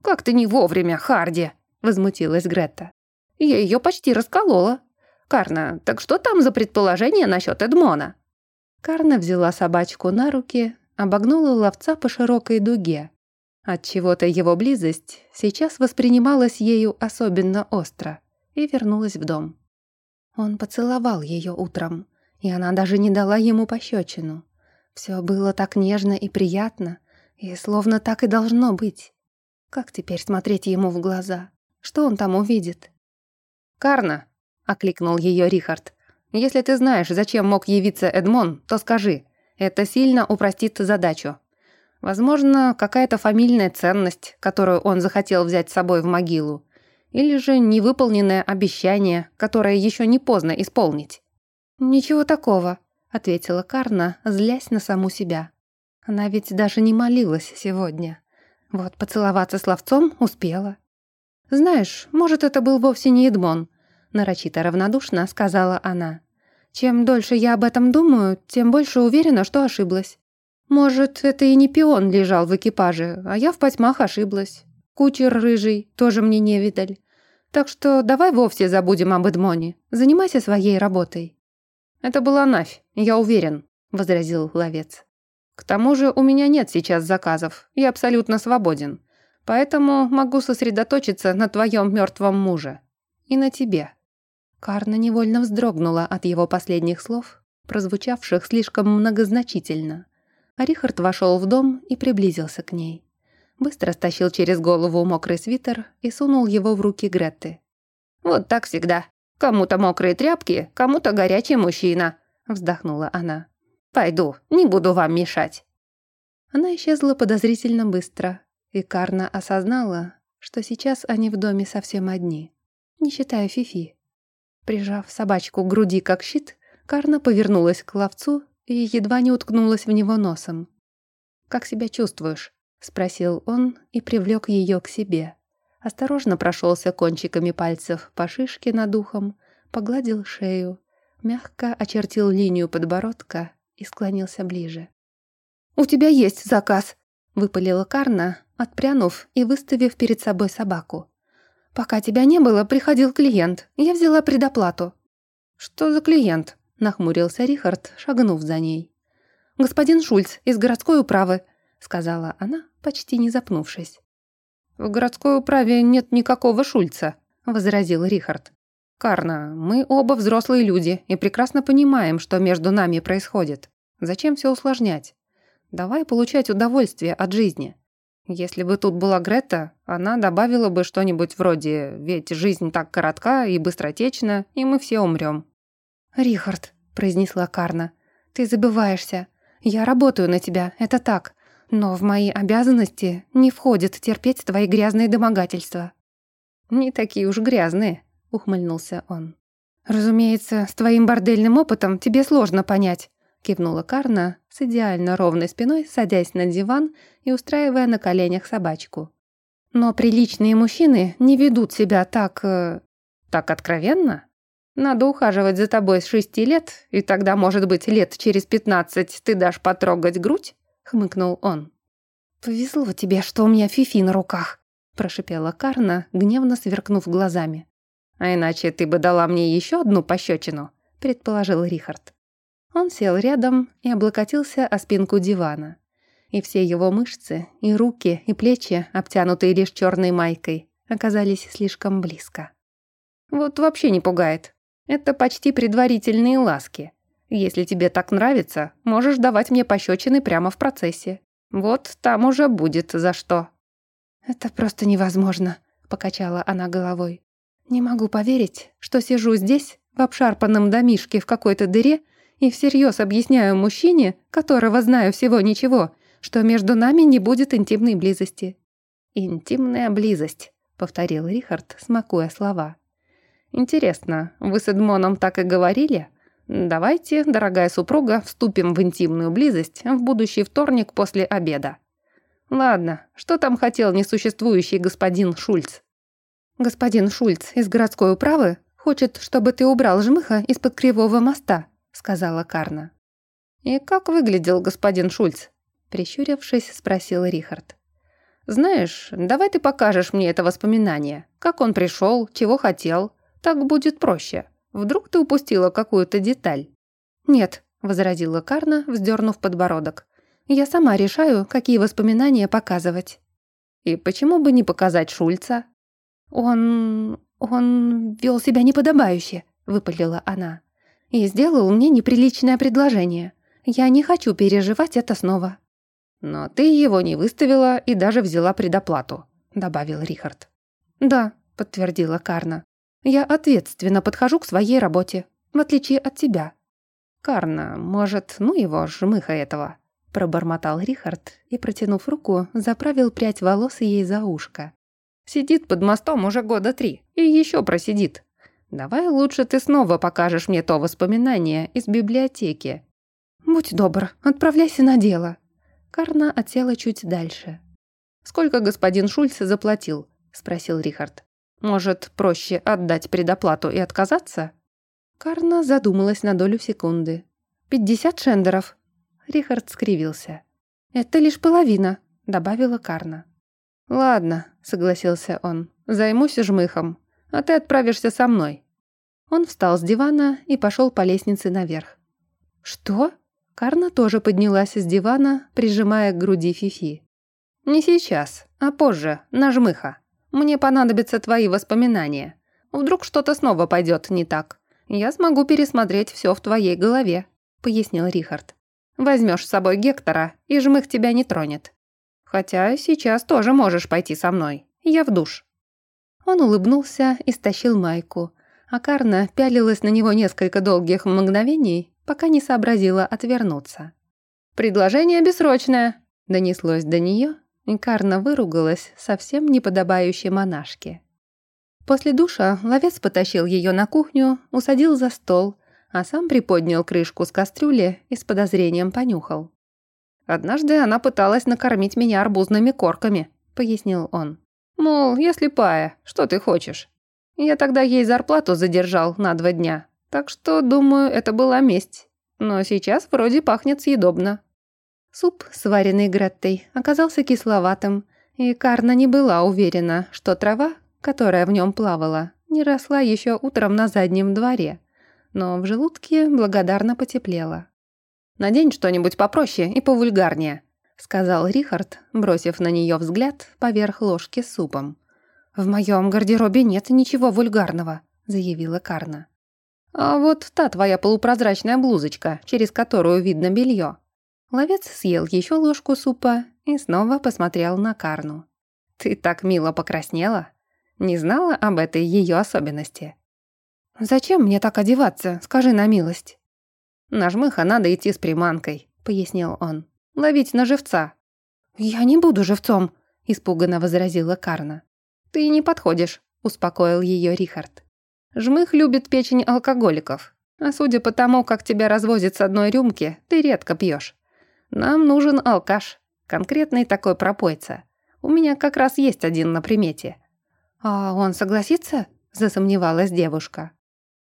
«Как ты не вовремя, Харди!» — возмутилась Гретта. Я ее почти расколола. Карна, так что там за предположение насчет Эдмона?» Карна взяла собачку на руки, обогнула ловца по широкой дуге. Отчего-то его близость сейчас воспринималась ею особенно остро и вернулась в дом. Он поцеловал ее утром, и она даже не дала ему пощечину. Все было так нежно и приятно, и словно так и должно быть. Как теперь смотреть ему в глаза? Что он там увидит? «Карна!» — окликнул ее Рихард. «Если ты знаешь, зачем мог явиться Эдмон, то скажи. Это сильно упростит задачу. Возможно, какая-то фамильная ценность, которую он захотел взять с собой в могилу. Или же невыполненное обещание, которое еще не поздно исполнить. «Ничего такого», — ответила Карна, злясь на саму себя. Она ведь даже не молилась сегодня. Вот поцеловаться словцом успела. «Знаешь, может, это был вовсе не Эдмон», — нарочито равнодушно сказала она. «Чем дольше я об этом думаю, тем больше уверена, что ошиблась. Может, это и не пион лежал в экипаже, а я в потьмах ошиблась. Кучер рыжий, тоже мне не видаль. Так что давай вовсе забудем об Эдмоне. Занимайся своей работой». «Это была Навь, я уверен», — возразил ловец. «К тому же у меня нет сейчас заказов, я абсолютно свободен. Поэтому могу сосредоточиться на твоем мертвом муже. И на тебе». Карна невольно вздрогнула от его последних слов, прозвучавших слишком многозначительно. А Рихард вошел в дом и приблизился к ней. Быстро стащил через голову мокрый свитер и сунул его в руки Гретты. «Вот так всегда. Кому-то мокрые тряпки, кому-то горячий мужчина», — вздохнула она. «Пойду, не буду вам мешать». Она исчезла подозрительно быстро, и Карна осознала, что сейчас они в доме совсем одни, не считая Фифи. Прижав собачку к груди как щит, Карна повернулась к ловцу и едва не уткнулась в него носом. «Как себя чувствуешь?» — спросил он и привлек ее к себе. Осторожно прошелся кончиками пальцев по шишке над ухом, погладил шею, мягко очертил линию подбородка и склонился ближе. «У тебя есть заказ!» — выпалила Карна, отпрянув и выставив перед собой собаку. «Пока тебя не было, приходил клиент. Я взяла предоплату». «Что за клиент?» — нахмурился Рихард, шагнув за ней. «Господин Шульц из городской управы», — сказала она, почти не запнувшись. «В городской управе нет никакого Шульца», — возразил Рихард. «Карна, мы оба взрослые люди и прекрасно понимаем, что между нами происходит. Зачем все усложнять? Давай получать удовольствие от жизни. Если бы тут была Грета, она добавила бы что-нибудь вроде «Ведь жизнь так коротка и быстротечна, и мы все умрем». «Рихард», — произнесла Карна, — «ты забываешься. Я работаю на тебя, это так. Но в мои обязанности не входит терпеть твои грязные домогательства». «Не такие уж грязные», — ухмыльнулся он. «Разумеется, с твоим бордельным опытом тебе сложно понять, кивнула Карна с идеально ровной спиной, садясь на диван и устраивая на коленях собачку. Но приличные мужчины не ведут себя так... Э, так откровенно. Надо ухаживать за тобой с шести лет, и тогда, может быть, лет через пятнадцать ты дашь потрогать грудь?» — хмыкнул он. «Повезло тебе, что у меня фифи на руках», — прошипела Карна, гневно сверкнув глазами. «А иначе ты бы дала мне еще одну пощечину», — предположил Рихард. Он сел рядом и облокотился о спинку дивана. И все его мышцы, и руки, и плечи, обтянутые лишь черной майкой, оказались слишком близко. «Вот вообще не пугает. Это почти предварительные ласки. Если тебе так нравится, можешь давать мне пощечины прямо в процессе. Вот там уже будет за что». «Это просто невозможно», — покачала она головой. «Не могу поверить, что сижу здесь, в обшарпанном домишке в какой-то дыре, и всерьез объясняю мужчине, которого знаю всего ничего, что между нами не будет интимной близости». «Интимная близость», — повторил Рихард, смакуя слова. «Интересно, вы с Эдмоном так и говорили? Давайте, дорогая супруга, вступим в интимную близость в будущий вторник после обеда». «Ладно, что там хотел несуществующий господин Шульц?» «Господин Шульц из городской управы хочет, чтобы ты убрал жмыха из-под кривого моста», сказала Карна. «И как выглядел господин Шульц?» Прищурившись, спросил Рихард. «Знаешь, давай ты покажешь мне это воспоминание. Как он пришел, чего хотел. Так будет проще. Вдруг ты упустила какую-то деталь?» «Нет», — возразила Карна, вздернув подбородок. «Я сама решаю, какие воспоминания показывать». «И почему бы не показать Шульца?» «Он... он вел себя неподобающе», — выпалила она и сделал мне неприличное предложение. Я не хочу переживать это снова». «Но ты его не выставила и даже взяла предоплату», — добавил Рихард. «Да», — подтвердила Карна. «Я ответственно подхожу к своей работе, в отличие от тебя». «Карна, может, ну его, жмыха этого?» Пробормотал Рихард и, протянув руку, заправил прядь волос ей за ушко. «Сидит под мостом уже года три и еще просидит. Давай лучше ты снова покажешь мне то воспоминание из библиотеки». «Будь добр, отправляйся на дело». Карна отсела чуть дальше. «Сколько господин Шульц заплатил?» – спросил Рихард. «Может, проще отдать предоплату и отказаться?» Карна задумалась на долю секунды. «Пятьдесят шендеров». Рихард скривился. «Это лишь половина», — добавила Карна. «Ладно», — согласился он, — «займусь жмыхом, а ты отправишься со мной». Он встал с дивана и пошел по лестнице наверх. «Что?» Карна тоже поднялась с дивана, прижимая к груди Фифи. «Не сейчас, а позже, на жмыха. Мне понадобятся твои воспоминания. Вдруг что-то снова пойдет не так. «Я смогу пересмотреть все в твоей голове», — пояснил Рихард. «Возьмешь с собой Гектора, и жмых тебя не тронет. Хотя сейчас тоже можешь пойти со мной. Я в душ». Он улыбнулся и стащил майку, а Карна пялилась на него несколько долгих мгновений, пока не сообразила отвернуться. «Предложение бессрочное», — донеслось до нее, Карна выругалась совсем неподобающей монашке. После душа ловец потащил ее на кухню, усадил за стол, а сам приподнял крышку с кастрюли и с подозрением понюхал. «Однажды она пыталась накормить меня арбузными корками», — пояснил он. «Мол, я слепая, что ты хочешь?» Я тогда ей зарплату задержал на два дня, так что, думаю, это была месть. Но сейчас вроде пахнет съедобно. Суп, сваренный Греттой, оказался кисловатым, и Карна не была уверена, что трава, которая в нем плавала, не росла еще утром на заднем дворе, но в желудке благодарно потеплело. «Надень что-нибудь попроще и повульгарнее», — сказал Рихард, бросив на нее взгляд поверх ложки с супом. «В моем гардеробе нет ничего вульгарного», — заявила Карна. «А вот та твоя полупрозрачная блузочка, через которую видно белье». Ловец съел еще ложку супа и снова посмотрел на Карну. «Ты так мило покраснела», не знала об этой ее особенности. «Зачем мне так одеваться, скажи на милость?» «На жмыха надо идти с приманкой», — пояснил он. «Ловить на живца». «Я не буду живцом», — испуганно возразила Карна. «Ты не подходишь», — успокоил ее Рихард. «Жмых любит печень алкоголиков, а судя по тому, как тебя развозят с одной рюмки, ты редко пьешь. Нам нужен алкаш, конкретный такой пропойца. У меня как раз есть один на примете. «А он согласится?» – засомневалась девушка.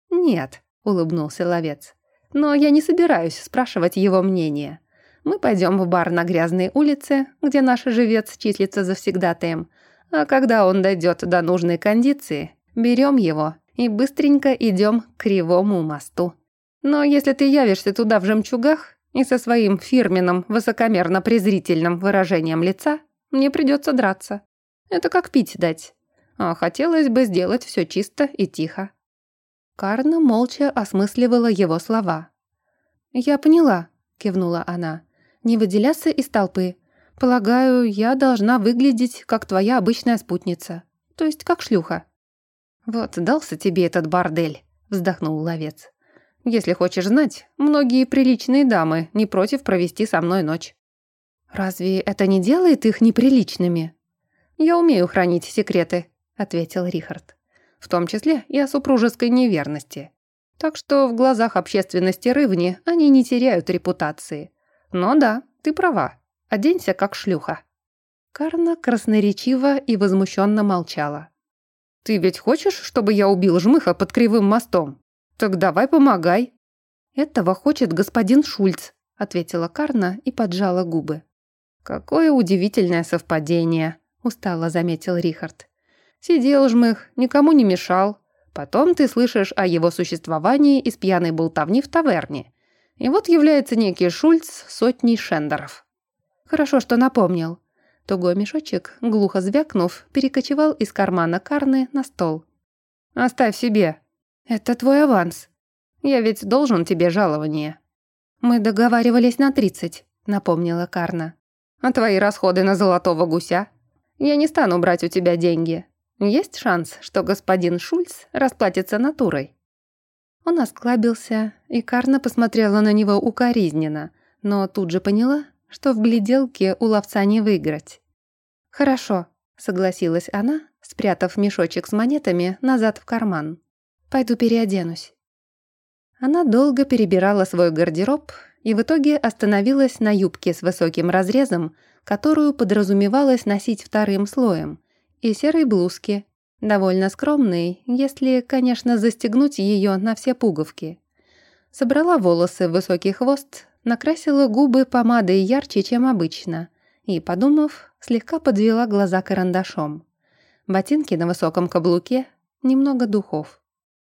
«Нет», – улыбнулся ловец. «Но я не собираюсь спрашивать его мнение. Мы пойдем в бар на грязной улице, где наш живец числится завсегдатаем, а когда он дойдет до нужной кондиции, берем его и быстренько идем к Кривому мосту. Но если ты явишься туда в жемчугах и со своим фирменным, высокомерно-презрительным выражением лица, мне придется драться. Это как пить дать а хотелось бы сделать все чисто и тихо. Карна молча осмысливала его слова. «Я поняла», — кивнула она. «Не выделяться из толпы. Полагаю, я должна выглядеть, как твоя обычная спутница. То есть как шлюха». «Вот дался тебе этот бордель», — вздохнул ловец. «Если хочешь знать, многие приличные дамы не против провести со мной ночь». «Разве это не делает их неприличными?» «Я умею хранить секреты», — ответил Рихард. «В том числе и о супружеской неверности. Так что в глазах общественности Рывни они не теряют репутации. Но да, ты права. Оденься как шлюха». Карна красноречиво и возмущенно молчала. «Ты ведь хочешь, чтобы я убил жмыха под кривым мостом? Так давай помогай». «Этого хочет господин Шульц», — ответила Карна и поджала губы. «Какое удивительное совпадение», — устало заметил Рихард. Сидел жмых, никому не мешал. Потом ты слышишь о его существовании из пьяной болтовни в таверне. И вот является некий Шульц сотней шендеров. Хорошо, что напомнил. Тугой мешочек, глухо звякнув, перекочевал из кармана Карны на стол. «Оставь себе. Это твой аванс. Я ведь должен тебе жалование». «Мы договаривались на тридцать», — напомнила Карна. «А твои расходы на золотого гуся? Я не стану брать у тебя деньги. Есть шанс, что господин Шульц расплатится натурой?» Он осклабился, и Карна посмотрела на него укоризненно, но тут же поняла, что в гляделке у ловца не выиграть. «Хорошо», — согласилась она, спрятав мешочек с монетами назад в карман. «Пойду переоденусь». Она долго перебирала свой гардероб и в итоге остановилась на юбке с высоким разрезом, которую подразумевалось носить вторым слоем, и серой блузке, довольно скромной, если, конечно, застегнуть ее на все пуговки. Собрала волосы в высокий хвост, накрасила губы помадой ярче, чем обычно, и, подумав, слегка подвела глаза карандашом. Ботинки на высоком каблуке, немного духов.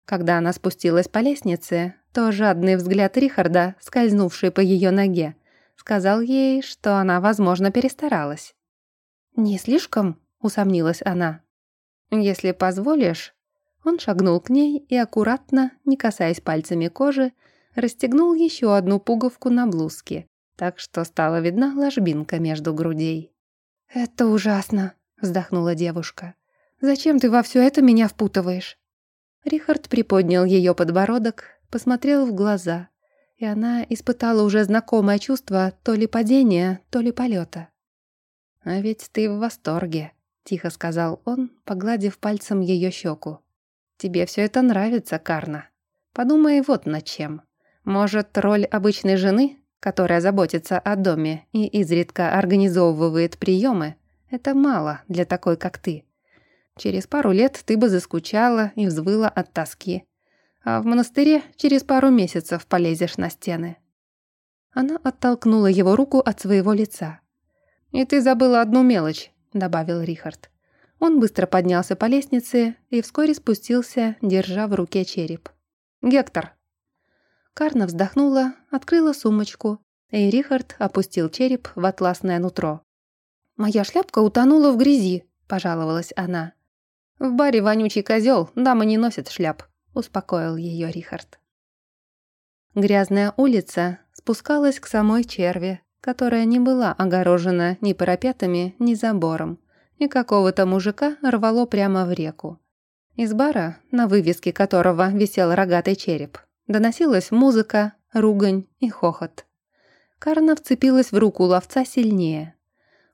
Когда она спустилась по лестнице, то жадный взгляд Рихарда, скользнувший по ее ноге, сказал ей, что она, возможно, перестаралась. «Не слишком?» — усомнилась она. «Если позволишь...» Он шагнул к ней и аккуратно, не касаясь пальцами кожи, расстегнул еще одну пуговку на блузке, так что стала видна ложбинка между грудей. «Это ужасно», — вздохнула девушка. «Зачем ты во все это меня впутываешь?» Рихард приподнял ее подбородок, посмотрел в глаза, и она испытала уже знакомое чувство то ли падения, то ли полета. «А ведь ты в восторге», — тихо сказал он, погладив пальцем ее щеку. «Тебе все это нравится, Карна. Подумай вот над чем. Может, роль обычной жены, которая заботится о доме и изредка организовывает приемы, это мало для такой, как ты. Через пару лет ты бы заскучала и взвыла от тоски. А в монастыре через пару месяцев полезешь на стены. Она оттолкнула его руку от своего лица. «И ты забыла одну мелочь», — добавил Рихард. Он быстро поднялся по лестнице и вскоре спустился, держа в руке череп. «Гектор!» Карна вздохнула, открыла сумочку, и Рихард опустил череп в атласное нутро. «Моя шляпка утонула в грязи», — пожаловалась она. «В баре вонючий козел, дамы не носят шляп», — успокоил ее Рихард. Грязная улица спускалась к самой черви, которая не была огорожена ни парапетами, ни забором, и какого-то мужика рвало прямо в реку. Из бара, на вывеске которого висел рогатый череп, доносилась музыка, ругань и хохот. Карна вцепилась в руку ловца сильнее.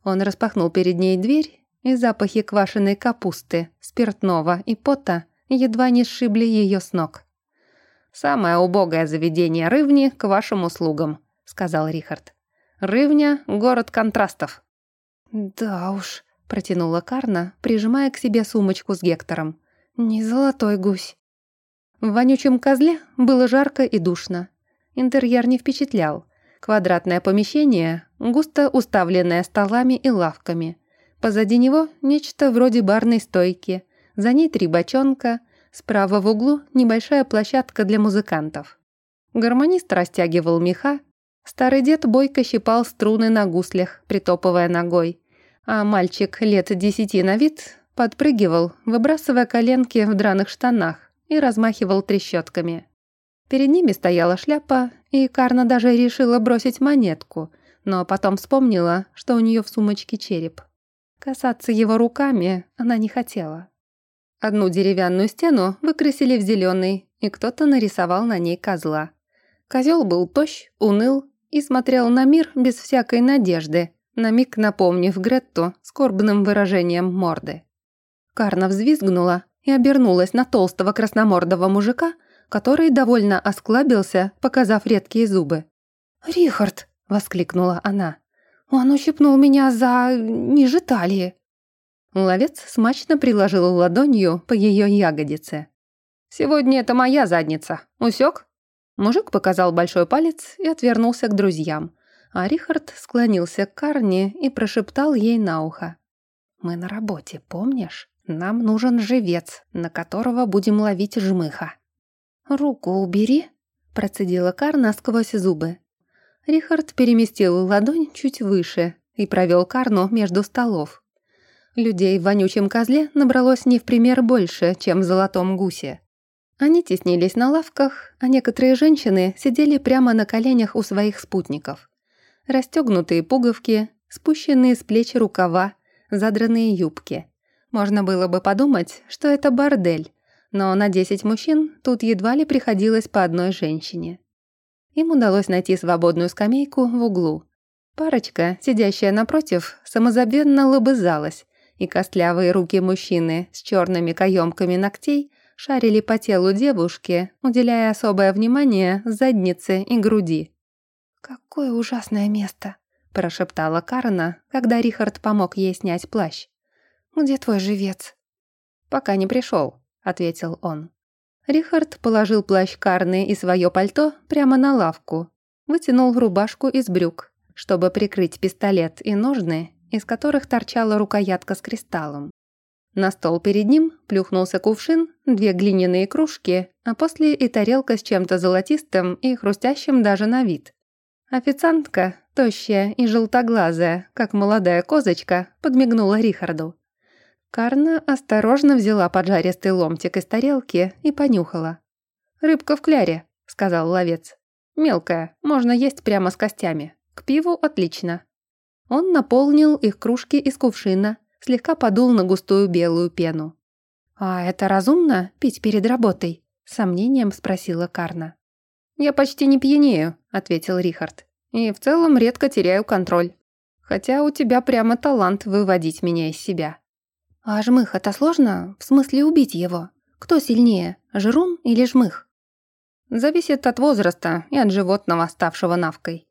Он распахнул перед ней дверь и запахи квашеной капусты, спиртного и пота едва не сшибли ее с ног. «Самое убогое заведение Рывни к вашим услугам», — сказал Рихард. «Рывня — город контрастов». «Да уж», — протянула Карна, прижимая к себе сумочку с Гектором. «Не золотой гусь». В вонючем козле было жарко и душно. Интерьер не впечатлял. Квадратное помещение, густо уставленное столами и лавками. Позади него нечто вроде барной стойки, за ней три бочонка, справа в углу небольшая площадка для музыкантов. Гармонист растягивал меха, старый дед бойко щипал струны на гуслях, притопывая ногой, а мальчик лет десяти на вид подпрыгивал, выбрасывая коленки в драных штанах и размахивал трещотками. Перед ними стояла шляпа, и Карна даже решила бросить монетку, но потом вспомнила, что у нее в сумочке череп. Касаться его руками она не хотела. Одну деревянную стену выкрасили в зеленый, и кто-то нарисовал на ней козла. Козел был тощ, уныл и смотрел на мир без всякой надежды, на миг напомнив Гретту скорбным выражением морды. Карна взвизгнула и обернулась на толстого красномордого мужика, который довольно осклабился, показав редкие зубы. «Рихард!» — воскликнула она. Он ущипнул меня за... ниже талии». Ловец смачно приложил ладонью по ее ягодице. «Сегодня это моя задница. Усек?» Мужик показал большой палец и отвернулся к друзьям, а Рихард склонился к Карне и прошептал ей на ухо. «Мы на работе, помнишь? Нам нужен живец, на которого будем ловить жмыха». «Руку убери», – процедила Карна сквозь зубы. Рихард переместил ладонь чуть выше и провел Карну между столов. Людей в вонючем козле набралось не в пример больше, чем в золотом гусе. Они теснились на лавках, а некоторые женщины сидели прямо на коленях у своих спутников. Расстегнутые пуговки, спущенные с плеч рукава, задранные юбки. Можно было бы подумать, что это бордель, Но на десять мужчин тут едва ли приходилось по одной женщине. Им удалось найти свободную скамейку в углу. Парочка, сидящая напротив, самозабвенно лобызалась, и костлявые руки мужчины с черными каемками ногтей шарили по телу девушки, уделяя особое внимание заднице и груди. «Какое ужасное место!» – прошептала Карна, когда Рихард помог ей снять плащ. «Где твой живец?» «Пока не пришел», – ответил он. Рихард положил плащ Карны и свое пальто прямо на лавку, вытянул рубашку из брюк, чтобы прикрыть пистолет и ножны из которых торчала рукоятка с кристаллом. На стол перед ним плюхнулся кувшин, две глиняные кружки, а после и тарелка с чем-то золотистым и хрустящим даже на вид. Официантка, тощая и желтоглазая, как молодая козочка, подмигнула Рихарду. Карна осторожно взяла поджаристый ломтик из тарелки и понюхала. «Рыбка в кляре», — сказал ловец. «Мелкая, можно есть прямо с костями. К пиву отлично». Он наполнил их кружки из кувшина, слегка подул на густую белую пену. «А это разумно, пить перед работой?» — сомнением спросила Карна. «Я почти не пьянею», — ответил Рихард. «И в целом редко теряю контроль. Хотя у тебя прямо талант выводить меня из себя». «А жмых это сложно? В смысле убить его? Кто сильнее, жрун или жмых?» «Зависит от возраста и от животного, ставшего навкой».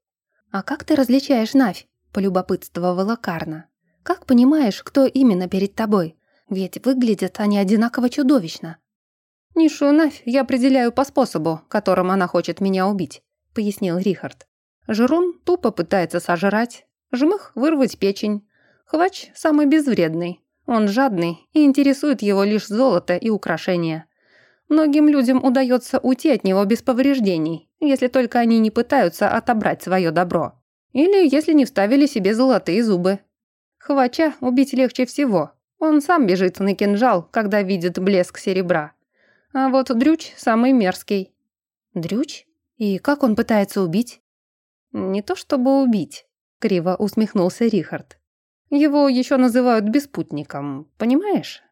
«А как ты различаешь навь?» — полюбопытствовала Карна. «Как понимаешь, кто именно перед тобой? Ведь выглядят они одинаково чудовищно». «Нишу Навь я определяю по способу, которым она хочет меня убить», — пояснил Рихард. «Жрун тупо пытается сожрать, жмых — вырвать печень, хвач — самый безвредный, он жадный и интересует его лишь золото и украшения. Многим людям удается уйти от него без повреждений, если только они не пытаются отобрать свое добро. Или если не вставили себе золотые зубы. Хвача убить легче всего. Он сам бежит на кинжал, когда видит блеск серебра. А вот дрюч самый мерзкий. Дрюч? И как он пытается убить? Не то чтобы убить, криво усмехнулся Рихард. Его еще называют беспутником, понимаешь?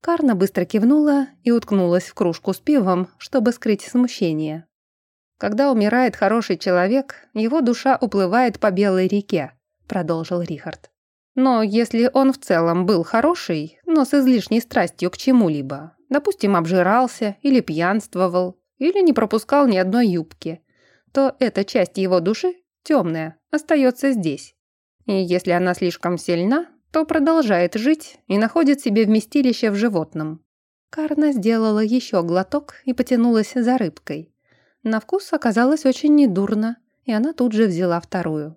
Карна быстро кивнула и уткнулась в кружку с пивом, чтобы скрыть смущение. Когда умирает хороший человек, его душа уплывает по белой реке», — продолжил Рихард. «Но если он в целом был хороший, но с излишней страстью к чему-либо, допустим, обжирался или пьянствовал, или не пропускал ни одной юбки, то эта часть его души, темная, остается здесь. И если она слишком сильна, то продолжает жить и находит себе вместилище в животном». Карна сделала еще глоток и потянулась за рыбкой. На вкус оказалось очень недурно, и она тут же взяла вторую.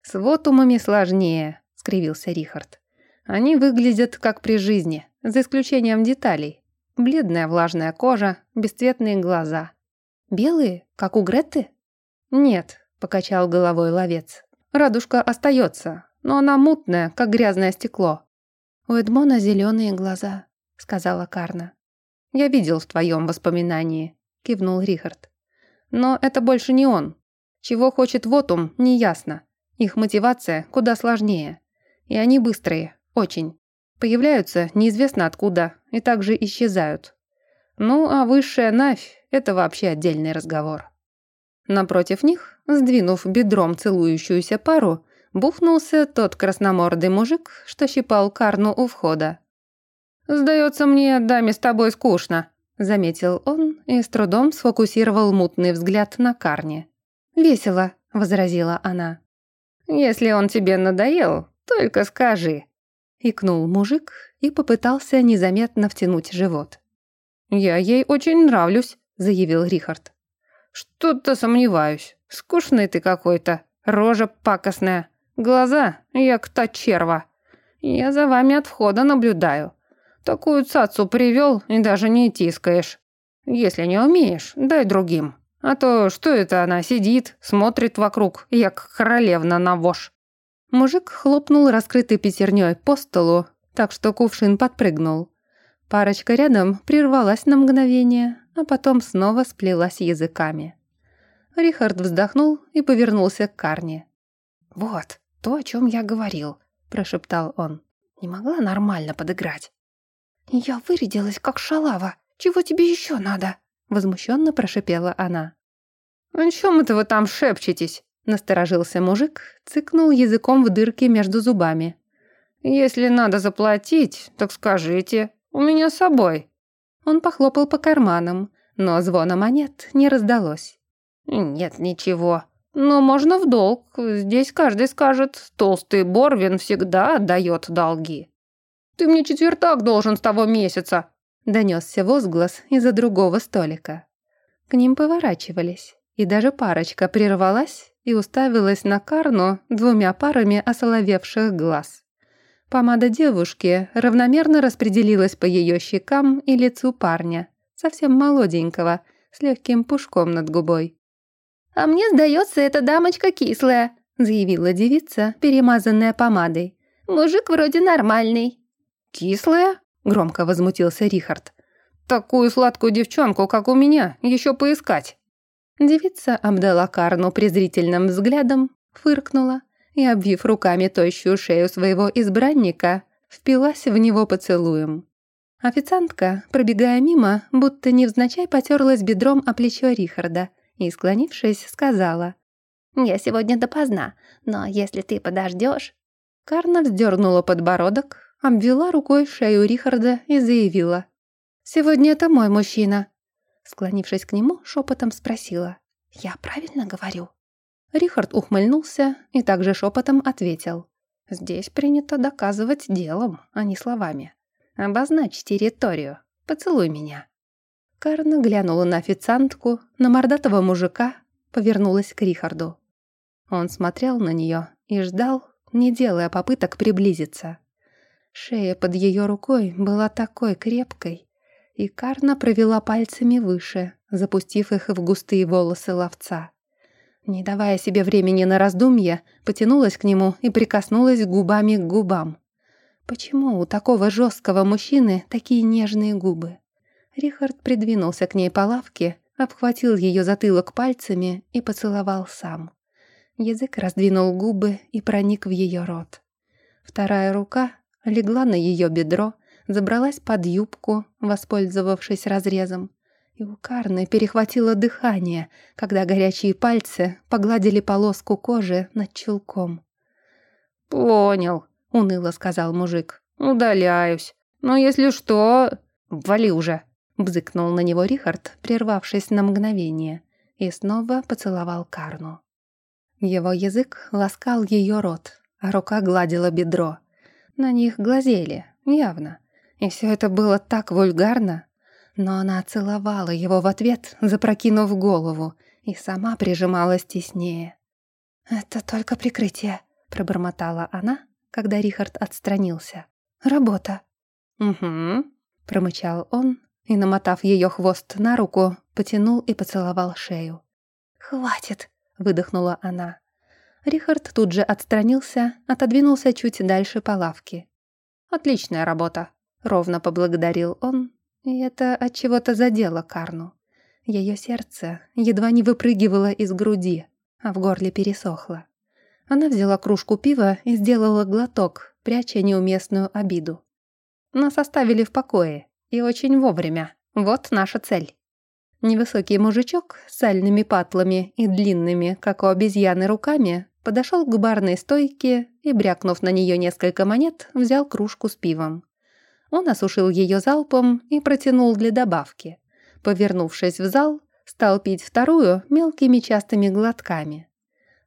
«С вотумами сложнее», — скривился Рихард. «Они выглядят как при жизни, за исключением деталей. Бледная влажная кожа, бесцветные глаза. Белые, как у Гретты?» «Нет», — покачал головой ловец. «Радужка остается, но она мутная, как грязное стекло». «У Эдмона зеленые глаза», — сказала Карна. «Я видел в твоем воспоминании», — кивнул Рихард. Но это больше не он. Чего хочет Вотум, неясно. Их мотивация куда сложнее. И они быстрые, очень. Появляются неизвестно откуда и также исчезают. Ну, а высшая Навь – это вообще отдельный разговор. Напротив них, сдвинув бедром целующуюся пару, бухнулся тот красномордый мужик, что щипал карну у входа. «Сдается мне, даме с тобой скучно», Заметил он и с трудом сфокусировал мутный взгляд на Карне. «Весело», — возразила она. «Если он тебе надоел, только скажи», — икнул мужик и попытался незаметно втянуть живот. «Я ей очень нравлюсь», — заявил Рихард. «Что-то сомневаюсь. Скучный ты какой-то. Рожа пакостная. Глаза, як та черва. Я за вами от входа наблюдаю. Такую цацу привел и даже не тискаешь. Если не умеешь, дай другим. А то что это она сидит, смотрит вокруг, як королевна на вож. Мужик хлопнул раскрытой пятерней по столу, так что кувшин подпрыгнул. Парочка рядом прервалась на мгновение, а потом снова сплелась языками. Рихард вздохнул и повернулся к Карне. «Вот, то, о чем я говорил», – прошептал он. «Не могла нормально подыграть. «Я вырядилась, как шалава, Чего тебе еще надо?» Возмущенно прошипела она. «О чем это вы там шепчетесь?» Насторожился мужик, цыкнул языком в дырке между зубами. «Если надо заплатить, так скажите, у меня с собой». Он похлопал по карманам, но звона монет не раздалось. «Нет ничего. Но можно в долг. Здесь каждый скажет, толстый Борвин всегда отдает долги». «Ты мне четвертак должен с того месяца», — донесся возглас из-за другого столика. К ним поворачивались, и даже парочка прервалась и уставилась на Карну двумя парами осоловевших глаз. Помада девушки равномерно распределилась по ее щекам и лицу парня, совсем молоденького, с легким пушком над губой. «А мне сдается, эта дамочка кислая», — заявила девица, перемазанная помадой. «Мужик вроде нормальный». «Кислая?» — громко возмутился Рихард. «Такую сладкую девчонку, как у меня, еще поискать». Девица обдала Карну презрительным взглядом, фыркнула и, обвив руками тощую шею своего избранника, впилась в него поцелуем. Официантка, пробегая мимо, будто невзначай потерлась бедром о плечо Рихарда и, склонившись, сказала «Я сегодня допоздна, но если ты подождешь...» Карна вздернула подбородок, обвела рукой шею Рихарда и заявила «Сегодня это мой мужчина». Склонившись к нему, шепотом спросила «Я правильно говорю?» Рихард ухмыльнулся и также шепотом ответил «Здесь принято доказывать делом, а не словами. Обозначь территорию, поцелуй меня». Карна глянула на официантку, на мордатого мужика, повернулась к Рихарду. Он смотрел на нее и ждал, не делая попыток приблизиться. Шея под ее рукой была такой крепкой, и Карна провела пальцами выше, запустив их в густые волосы ловца. Не давая себе времени на раздумья, потянулась к нему и прикоснулась губами к губам. Почему у такого жесткого мужчины такие нежные губы? Рихард придвинулся к ней по лавке, обхватил ее затылок пальцами и поцеловал сам. Язык раздвинул губы и проник в ее рот. Вторая рука легла на ее бедро, забралась под юбку, воспользовавшись разрезом, и у Карны перехватило дыхание, когда горячие пальцы погладили полоску кожи над чулком. «Понял», — уныло сказал мужик. «Удаляюсь. Но если что, вали уже», — бзыкнул на него Рихард, прервавшись на мгновение, и снова поцеловал Карну. Его язык ласкал ее рот, а рука гладила бедро. На них глазели, явно. И все это было так вульгарно. Но она целовала его в ответ, запрокинув голову, и сама прижималась теснее. «Это только прикрытие», — пробормотала она, когда Рихард отстранился. «Работа». «Угу», — промычал он и, намотав ее хвост на руку, потянул и поцеловал шею. «Хватит», — выдохнула она. Рихард тут же отстранился, отодвинулся чуть дальше по лавке. «Отличная работа», Ровно поблагодарил он, и это от чего-то задело Карну. Ее сердце едва не выпрыгивало из груди, а в горле пересохло. Она взяла кружку пива и сделала глоток, пряча неуместную обиду. Нас оставили в покое, и очень вовремя. Вот наша цель. Невысокий мужичок с сальными патлами и длинными, как у обезьяны, руками подошел к барной стойке и, брякнув на нее несколько монет, взял кружку с пивом. Он осушил ее залпом и протянул для добавки. Повернувшись в зал, стал пить вторую мелкими частыми глотками.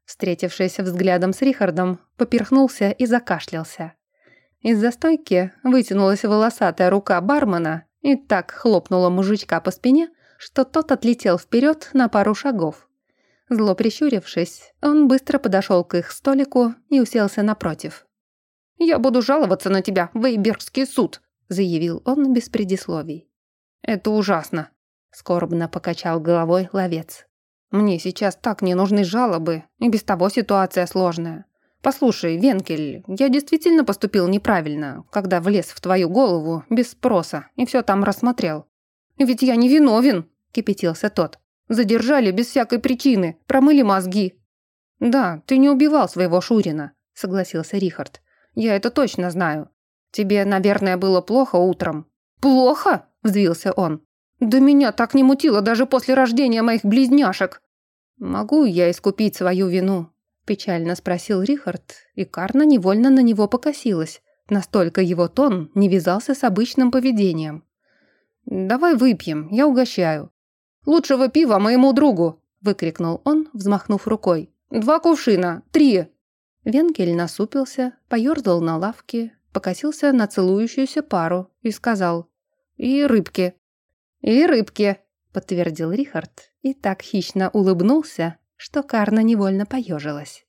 Встретившись взглядом с Рихардом, поперхнулся и закашлялся. Из-за стойки вытянулась волосатая рука бармена и так хлопнула мужичка по спине, что тот отлетел вперед на пару шагов. Зло прищурившись, он быстро подошел к их столику и уселся напротив. «Я буду жаловаться на тебя в Эйбергский суд», заявил он без предисловий. «Это ужасно», — скорбно покачал головой ловец. «Мне сейчас так не нужны жалобы, и без того ситуация сложная. Послушай, Венкель, я действительно поступил неправильно, когда влез в твою голову без спроса и все там рассмотрел. Ведь я не виновен», — кипятился тот. «Задержали без всякой причины, промыли мозги». «Да, ты не убивал своего Шурина», — согласился Рихард. «Я это точно знаю. Тебе, наверное, было плохо утром». «Плохо?» – взвился он. Да меня так не мутило даже после рождения моих близняшек. Могу я искупить свою вину? Печально спросил Рихард, и Карна невольно на него покосилась. Настолько его тон не вязался с обычным поведением. «Давай выпьем, я угощаю. Лучшего пива моему другу!» – выкрикнул он, взмахнув рукой. «Два кувшина! Три!» Венкель насупился, поёрзал на лавке, покосился на целующуюся пару и сказал «И рыбки». «И рыбки», — подтвердил Рихард и так хищно улыбнулся, что Карна невольно поежилась.